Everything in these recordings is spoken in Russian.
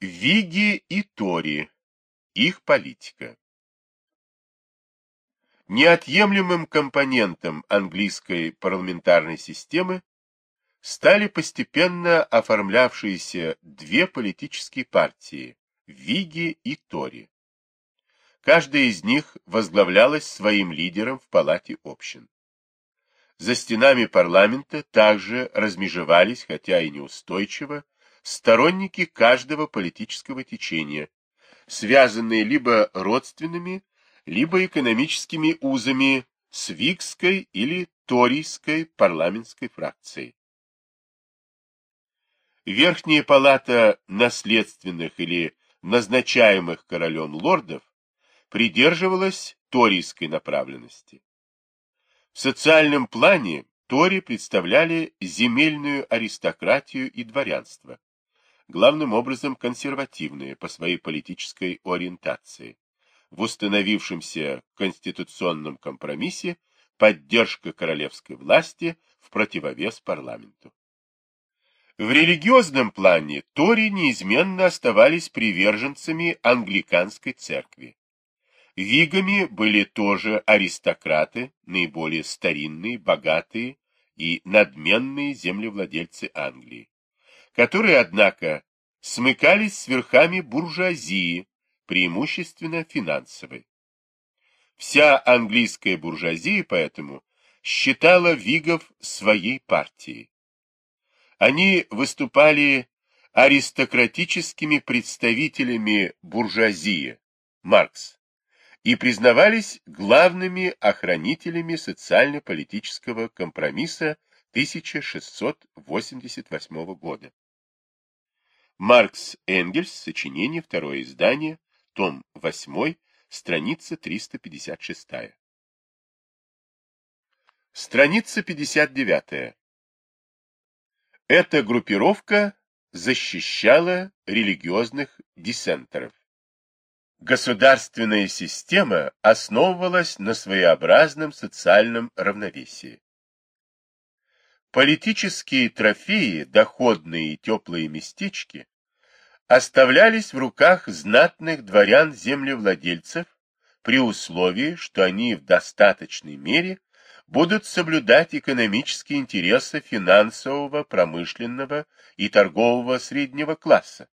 Виги и Тори. Их политика. Неотъемлемым компонентом английской парламентарной системы стали постепенно оформлявшиеся две политические партии – Виги и Тори. Каждая из них возглавлялась своим лидером в палате общин. За стенами парламента также размежевались, хотя и неустойчиво, сторонники каждого политического течения, связанные либо родственными, либо экономическими узами с Викской или Торийской парламентской фракцией. Верхняя палата наследственных или назначаемых королем лордов придерживалась торийской направленности. В социальном плане тори представляли земельную аристократию и дворянство, главным образом консервативные по своей политической ориентации. В установившемся конституционном компромиссе поддержка королевской власти в противовес парламенту. В религиозном плане Тори неизменно оставались приверженцами англиканской церкви. Вигами были тоже аристократы, наиболее старинные, богатые и надменные землевладельцы Англии которые, однако, смыкались с верхами буржуазии, преимущественно финансовой. Вся английская буржуазия, поэтому, считала вигов своей партией. Они выступали аристократическими представителями буржуазии, Маркс, и признавались главными охранителями социально-политического компромисса 1688 года. Маркс Энгельс, сочинение, второе издание, том 8, страница 356. Страница 59. Эта группировка защищала религиозных диссентеров. Государственная система основывалась на своеобразном социальном равновесии. Политические трофеи, доходные и теплые местечки оставлялись в руках знатных дворян-землевладельцев при условии, что они в достаточной мере будут соблюдать экономические интересы финансового, промышленного и торгового среднего класса.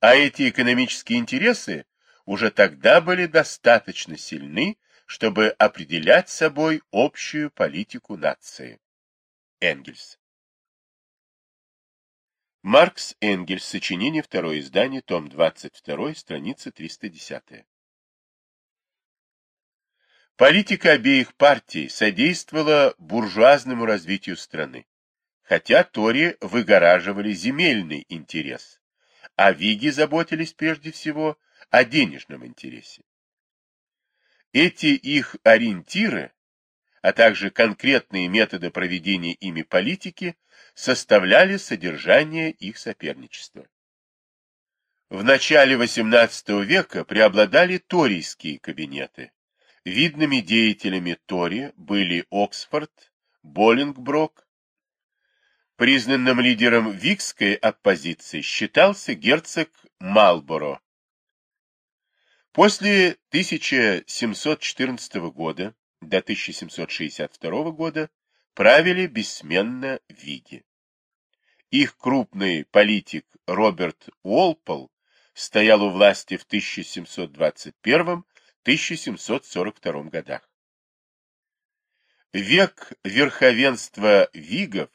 А эти экономические интересы уже тогда были достаточно сильны, чтобы определять собой общую политику нации. Энгельс. Маркс Энгельс. Сочинение. Второе издание. Том 22. Страница 310. Политика обеих партий содействовала буржуазному развитию страны, хотя Тори выгораживали земельный интерес, а Виги заботились прежде всего о денежном интересе. Эти их ориентиры а также конкретные методы проведения ими политики составляли содержание их соперничества. В начале XVIII века преобладали торийские кабинеты. Видными деятелями Тори были Оксфорд, Боллингброк. Признанным лидером викской оппозиции считался герцог Малборо. После 1714 года до 1762 года правили бессменно Виги. Их крупный политик Роберт Уолпол стоял у власти в 1721-1742 годах. Век верховенства Вигов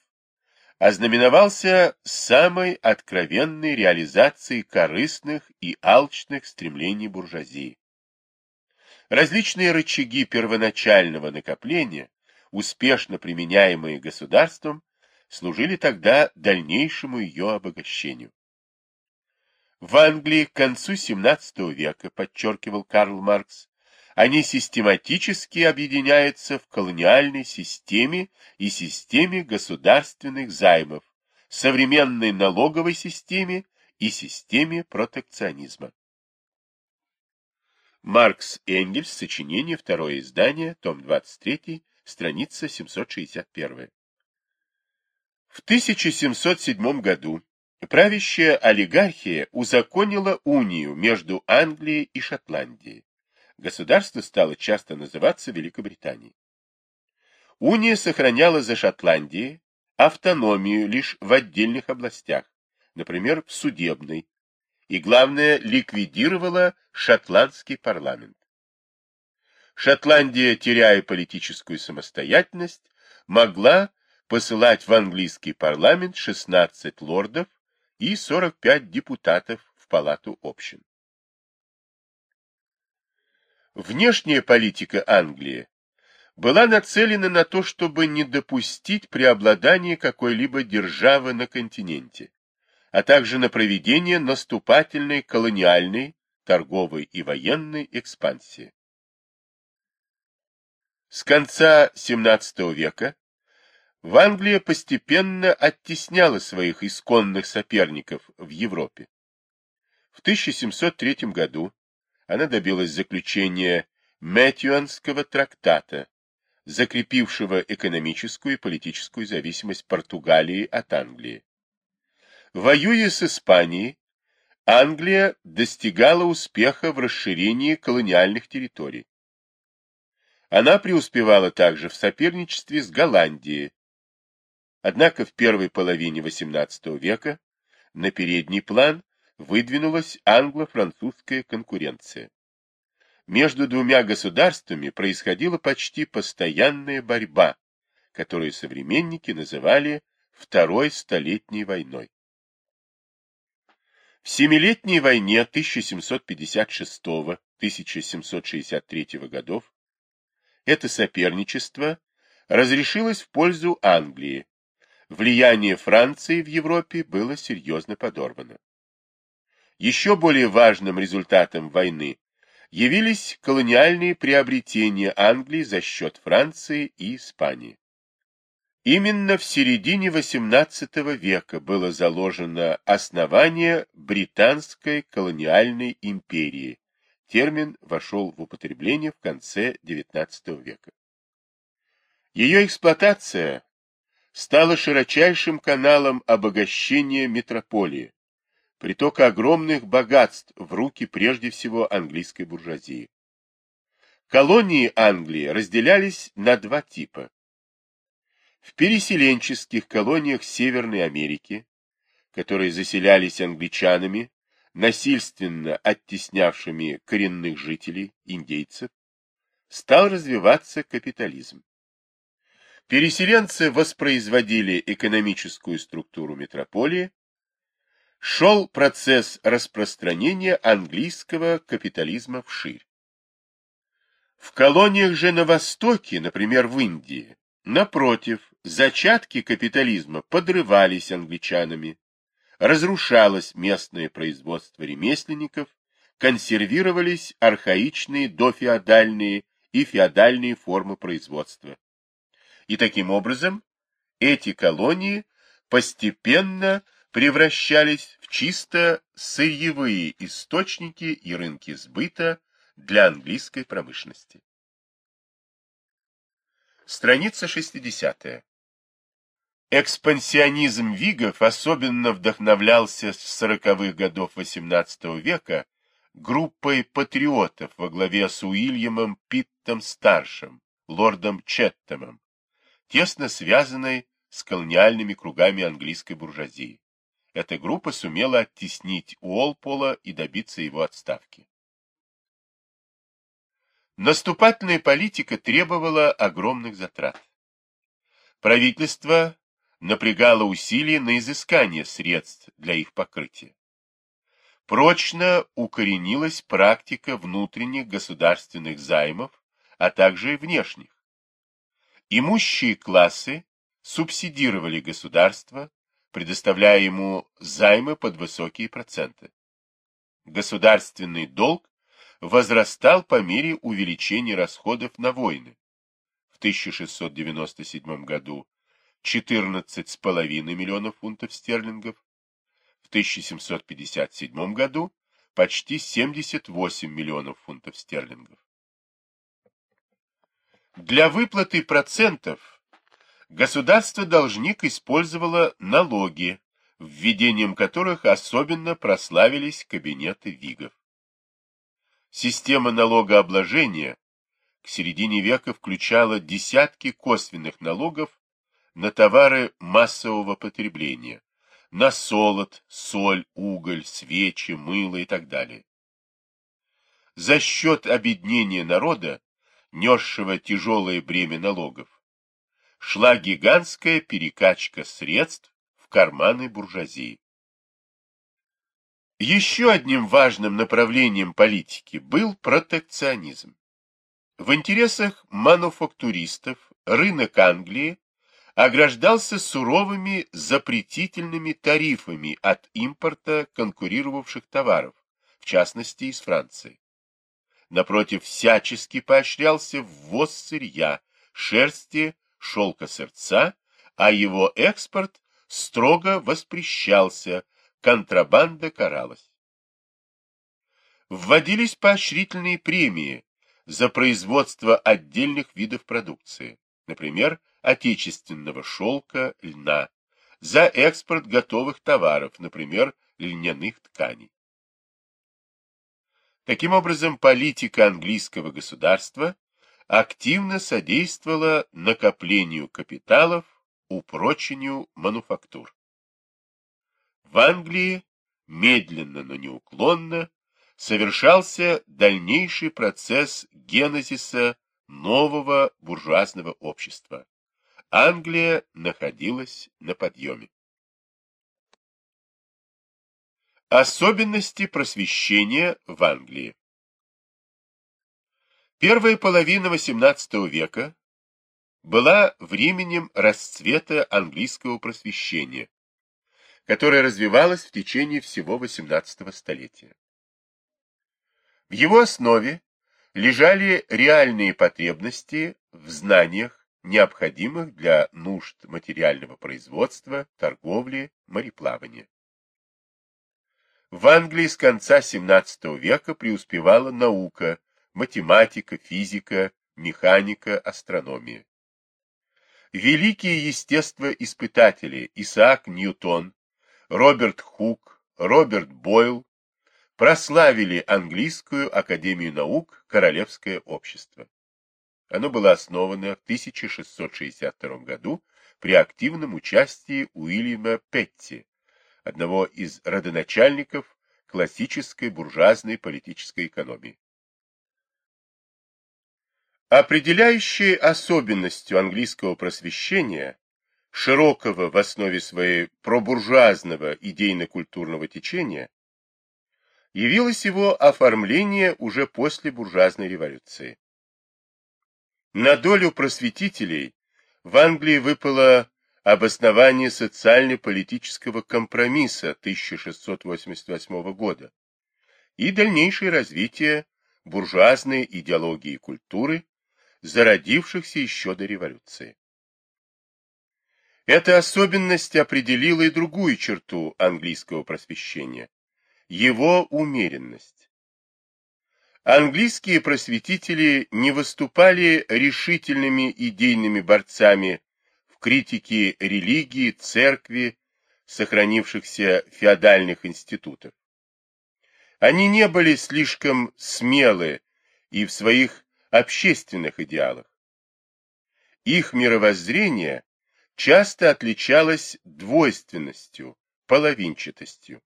ознаменовался самой откровенной реализацией корыстных и алчных стремлений буржуазии. Различные рычаги первоначального накопления, успешно применяемые государством, служили тогда дальнейшему ее обогащению. В Англии к концу XVII века, подчеркивал Карл Маркс, они систематически объединяются в колониальной системе и системе государственных займов, современной налоговой системе и системе протекционизма. Маркс Энгельс, сочинение, второе издание, том 23, страница 761. В 1707 году Правящая олигархия узаконила унию между Англией и Шотландией. Государство стало часто называться Великобританией. Уния сохраняла за Шотландией автономию лишь в отдельных областях, например, в судебной, и, главное, ликвидировала шотландский парламент. Шотландия, теряя политическую самостоятельность, могла посылать в английский парламент 16 лордов и 45 депутатов в палату общин. Внешняя политика Англии была нацелена на то, чтобы не допустить преобладания какой-либо державы на континенте, а также на проведение наступательной колониальной, торговой и военной экспансии. С конца XVII века в Англия постепенно оттесняла своих исконных соперников в Европе. В 1703 году она добилась заключения Мэтьюанского трактата, закрепившего экономическую и политическую зависимость Португалии от Англии. Воюя с Испанией, Англия достигала успеха в расширении колониальных территорий. Она преуспевала также в соперничестве с Голландией. Однако в первой половине XVIII века на передний план выдвинулась англо-французская конкуренция. Между двумя государствами происходила почти постоянная борьба, которую современники называли Второй Столетней войной. В Семилетней войне 1756-1763 годов это соперничество разрешилось в пользу Англии. Влияние Франции в Европе было серьезно подорвано. Еще более важным результатом войны явились колониальные приобретения Англии за счет Франции и Испании. Именно в середине XVIII века было заложено основание Британской колониальной империи. Термин вошел в употребление в конце XIX века. Ее эксплуатация стала широчайшим каналом обогащения метрополии, притока огромных богатств в руки прежде всего английской буржуазии. Колонии Англии разделялись на два типа. В переселенческих колониях Северной Америки, которые заселялись англичанами, насильственно оттеснявшими коренных жителей, индейцев, стал развиваться капитализм. Переселенцы воспроизводили экономическую структуру метрополии, шел процесс распространения английского капитализма вширь. В колониях же на Востоке, например, в Индии, напротив, зачатки капитализма подрывались англичанами, разрушалось местное производство ремесленников, консервировались архаичные дофеодальные и феодальные формы производства. И таким образом эти колонии постепенно превращались в чисто сырьевые источники и рынки сбыта для английской промышленности. Страница 60. Экспансионизм вигов особенно вдохновлялся с 40-х годов XVIII века группой патриотов во главе с Уильямом Питтом-старшим, лордом Четтемом, тесно связанной с колониальными кругами английской буржуазии эта группа сумела оттеснить Уолпола и добиться его отставки. Наступательная политика требовала огромных затрат. Правительство напрягало усилия на изыскание средств для их покрытия. Прочно укоренилась практика внутренних государственных займов, а также и внешних. Имущие классы субсидировали государство, предоставляя ему займы под высокие проценты. Государственный долг возрастал по мере увеличения расходов на войны. В 1697 году 14,5 миллионов фунтов стерлингов, в 1757 году почти 78 миллионов фунтов стерлингов. Для выплаты процентов Государство-должник использовало налоги, введением которых особенно прославились кабинеты вигов. Система налогообложения к середине века включала десятки косвенных налогов на товары массового потребления, на солод, соль, уголь, свечи, мыло и так далее. За счет обеднения народа, несшего тяжелое бремя налогов, шла гигантская перекачка средств в карманы буржуазии. Еще одним важным направлением политики был протекционизм. В интересах мануфактуристов рынок Англии ограждался суровыми запретительными тарифами от импорта конкурировавших товаров, в частности из Франции. Напротив, всячески поощрялся ввоз сырья, шерсти, шелка сердца, а его экспорт строго воспрещался, контрабанда каралась. Вводились поощрительные премии за производство отдельных видов продукции, например, отечественного шелка, льна, за экспорт готовых товаров, например, льняных тканей. Таким образом, политика английского государства активно содействовала накоплению капиталов, упрочению мануфактур. В Англии медленно, но неуклонно совершался дальнейший процесс генезиса нового буржуазного общества. Англия находилась на подъеме. Особенности просвещения в Англии Первая половина XVIII века была временем расцвета английского просвещения, которое развивалось в течение всего XVIII столетия. В его основе лежали реальные потребности в знаниях, необходимых для нужд материального производства, торговли, мореплавания. В Англии с конца XVII века преуспевала наука, математика, физика, механика, астрономия. Великие естествоиспытатели Исаак Ньютон, Роберт Хук, Роберт Бойл прославили английскую академию наук Королевское общество. Оно было основано в 1662 году при активном участии Уильяма Петти, одного из родоначальников классической буржуазной политической экономии. Определяющей особенностью английского просвещения, широкого в основе своей пробуржуазного идейно-культурного течения, явилось его оформление уже после буржуазной революции. На долю просветителей в Англии выпало обоснование социально-политического компромисса 1688 года и дальнейшее развитие буржуазной идеологии и культуры зародившихся еще до революции. Эта особенность определила и другую черту английского просвещения – его умеренность. Английские просветители не выступали решительными идейными борцами в критике религии, церкви, сохранившихся феодальных институтов. Они не были слишком смелы и в своих общественных идеалах. Их мировоззрение часто отличалось двойственностью, половинчатостью.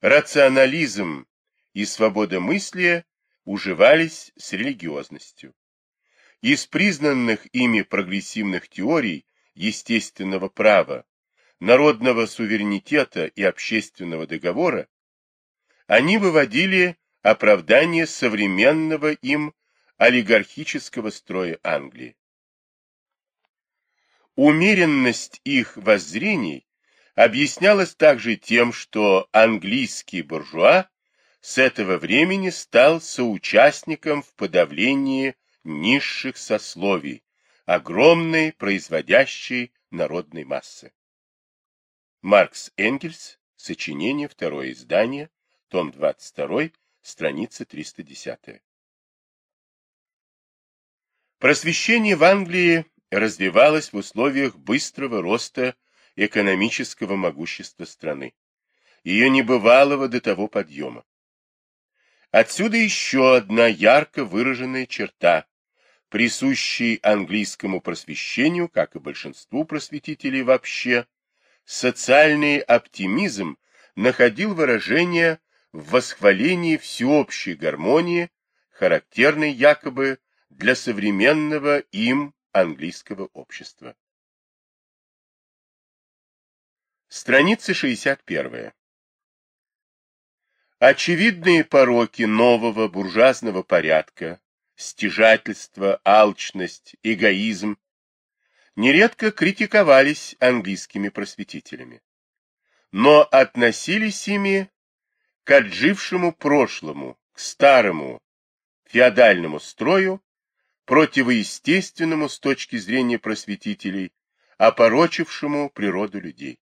Рационализм и свобода мысли уживались с религиозностью. Из признанных ими прогрессивных теорий естественного права, народного суверенитета и общественного договора они выводили оправдание современного им олигархического строя Англии. Умеренность их воззрений объяснялась также тем, что английский буржуа с этого времени стал соучастником в подавлении низших сословий, огромной производящей народной массы. Маркс Энгельс, сочинение, второе издание, том 22, страница 310. Просвещение в Англии развивалось в условиях быстрого роста экономического могущества страны, ее небывалого до того подъема. Отсюда еще одна ярко выраженная черта, присущий английскому просвещению, как и большинству просветителей вообще, социальный оптимизм находил выражение в восхвалении всеобщей гармонии, характерной якобы для современного им английского общества. Страница 61. Очевидные пороки нового буржуазного порядка, стяжательство, алчность, эгоизм нередко критиковались английскими просветителями, но относились ими к отжившему прошлому, к старому феодальному строю, противоестественному с точки зрения просветителей, опорочившему природу людей.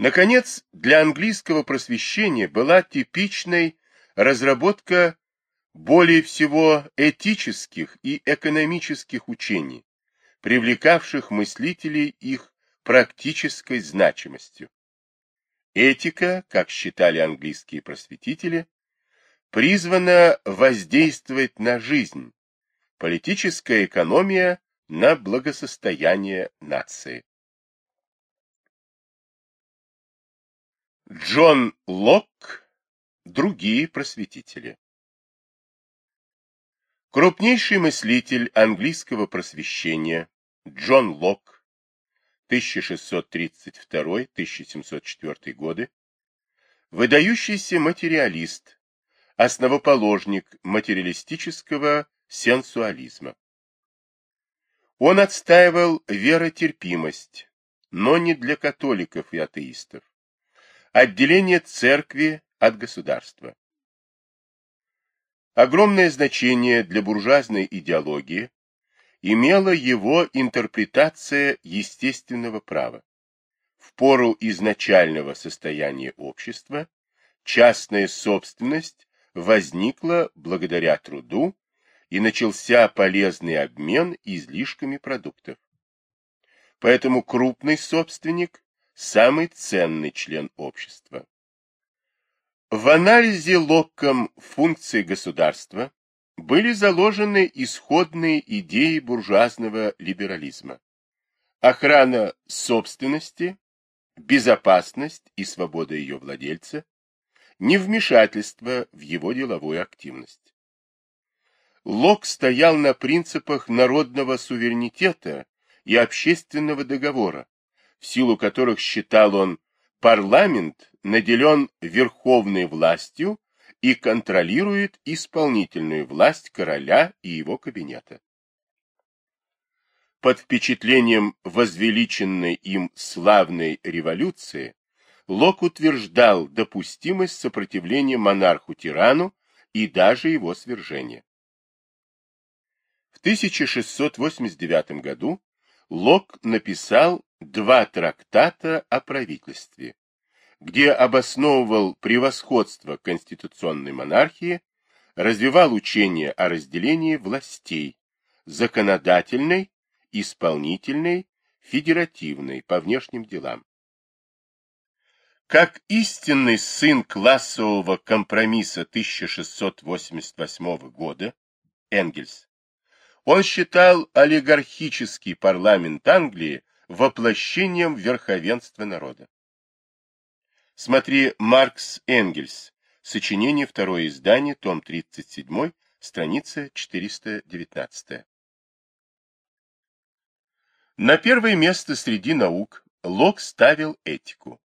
Наконец, для английского просвещения была типичной разработка более всего этических и экономических учений, привлекавших мыслителей их практической значимостью. Этика, как считали английские просветители, призвана воздействовать на жизнь, политическая экономия на благосостояние нации. Джон Локк, другие просветители Крупнейший мыслитель английского просвещения Джон Локк 1632-1704 годы, выдающийся материалист, основоположник материалистического сенсуализма. Он отстаивал веротерпимость, но не для католиков и атеистов, отделение церкви от государства. Огромное значение для буржуазной идеологии имела его интерпретация естественного права. В пору изначального состояния общества частная собственность возникла благодаря труду и начался полезный обмен излишками продуктов. Поэтому крупный собственник – самый ценный член общества. В анализе Локком функций государства были заложены исходные идеи буржуазного либерализма. Охрана собственности, безопасность и свобода ее владельца, невмешательство в его деловую активность. Лок стоял на принципах народного суверенитета и общественного договора, в силу которых считал он парламент наделен верховной властью и контролирует исполнительную власть короля и его кабинета. Под впечатлением возвеличенной им славной революции Лок утверждал допустимость сопротивления монарху-тирану и даже его свержения. В 1689 году Лок написал два трактата о правительстве, где обосновывал превосходство конституционной монархии, развивал учение о разделении властей, законодательной, исполнительной, федеративной по внешним делам. Как истинный сын классового компромисса 1688 года, Энгельс, он считал олигархический парламент Англии воплощением верховенства народа. Смотри Маркс Энгельс. Сочинение, второе издание, том 37, страница 419. На первое место среди наук Лок ставил этику.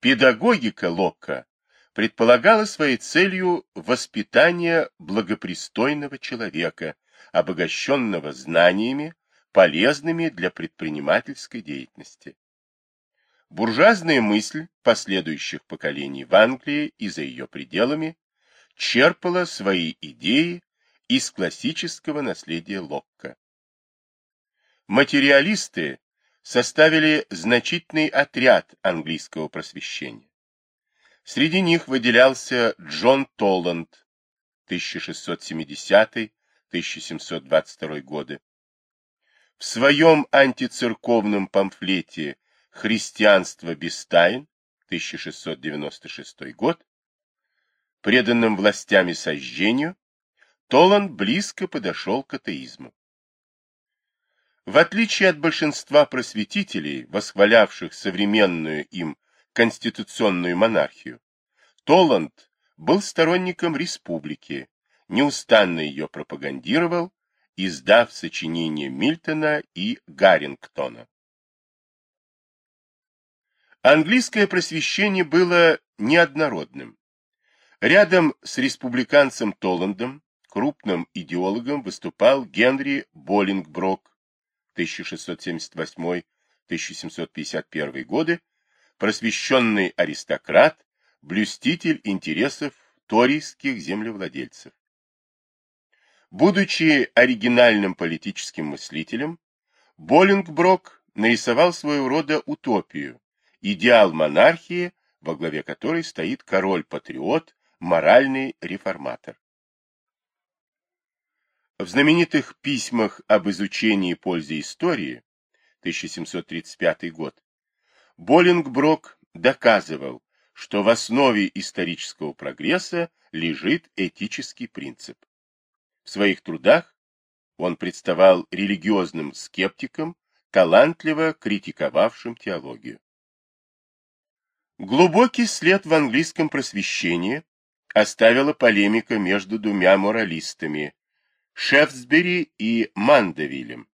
Педагогика Локка предполагала своей целью воспитание благопристойного человека, обогащенного знаниями, полезными для предпринимательской деятельности. Буржуазная мысль последующих поколений в Англии и за ее пределами черпала свои идеи из классического наследия Локка. Материалисты составили значительный отряд английского просвещения. Среди них выделялся Джон Толланд 1670-1722 годы. В своем антицерковном памфлете «Христианство без тайн» 1696 год, преданным властями сожжению, Толан близко подошел к атеизму. В отличие от большинства просветителей, восхвалявших современную им конституционную монархию, Толанд был сторонником республики, неустанно ее пропагандировал, издав сочинения Мильтона и Гаррингтона. Английское просвещение было неоднородным. Рядом с республиканцем Толландом, крупным идеологом, выступал Генри Боллингброк 1678-1751 годы, просвещенный аристократ, блюститель интересов торийских землевладельцев. Будучи оригинальным политическим мыслителем, Боллингброк нарисовал своего рода утопию, идеал монархии, во главе которой стоит король-патриот, моральный реформатор. В знаменитых письмах об изучении пользы истории 1735 год Боллингброк доказывал, что в основе исторического прогресса лежит этический принцип. В своих трудах он представал религиозным скептиком, талантливо критиковавшим теологию. Глубокий след в английском просвещении оставила полемика между двумя моралистами – Шефсбери и Мандевилем.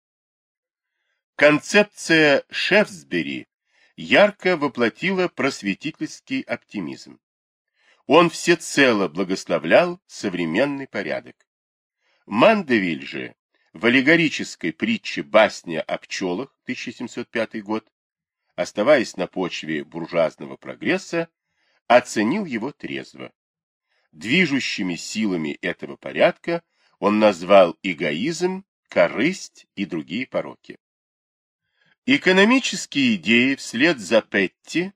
Концепция Шефсбери ярко воплотила просветительский оптимизм. Он всецело благословлял современный порядок. Мандевиль же в аллегорической притче «Басня о пчелах» 1705 год оставаясь на почве буржуазного прогресса, оценил его трезво. Движущими силами этого порядка он назвал эгоизм, корысть и другие пороки. Экономические идеи вслед за Петти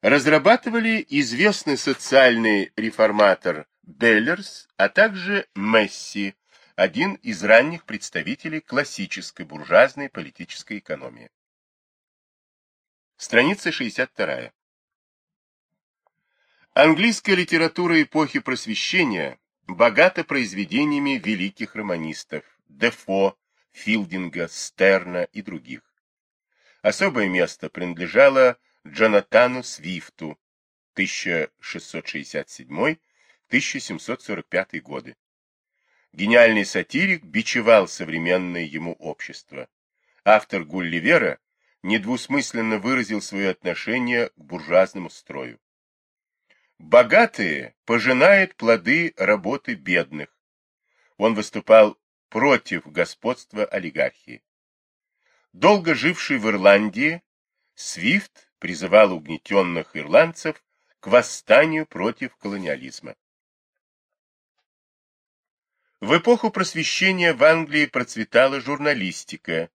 разрабатывали известный социальный реформатор Беллерс, а также Месси, один из ранних представителей классической буржуазной политической экономии. Страница 62. Английская литература эпохи Просвещения богата произведениями великих романистов Дефо, Филдинга, Стерна и других. Особое место принадлежало Джонатану Свифту 1667-1745 годы. Гениальный сатирик бичевал современное ему общество. Автор Гулливера недвусмысленно выразил свое отношение к буржуазному строю. Богатые пожинают плоды работы бедных. Он выступал против господства олигархии. Долго живший в Ирландии, Свифт призывал угнетенных ирландцев к восстанию против колониализма. В эпоху просвещения в Англии процветала журналистика,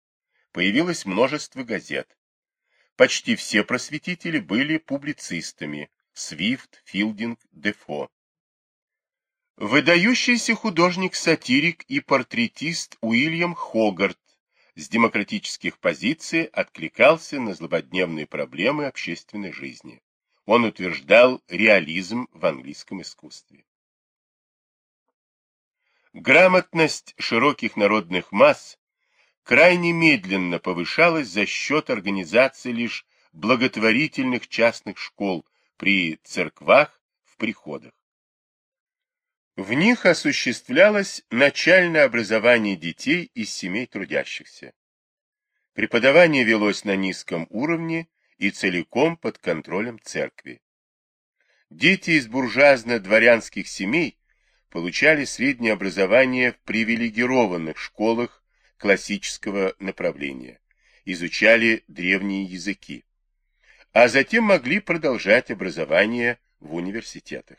появилось множество газет. Почти все просветители были публицистами – Свифт, Филдинг, Дефо. Выдающийся художник-сатирик и портретист Уильям Хогарт с демократических позиций откликался на злободневные проблемы общественной жизни. Он утверждал реализм в английском искусстве. Грамотность широких народных масс крайне медленно повышалась за счет организации лишь благотворительных частных школ при церквах в приходах. В них осуществлялось начальное образование детей из семей трудящихся. Преподавание велось на низком уровне и целиком под контролем церкви. Дети из буржуазно-дворянских семей получали среднее образование в привилегированных школах классического направления, изучали древние языки, а затем могли продолжать образование в университетах.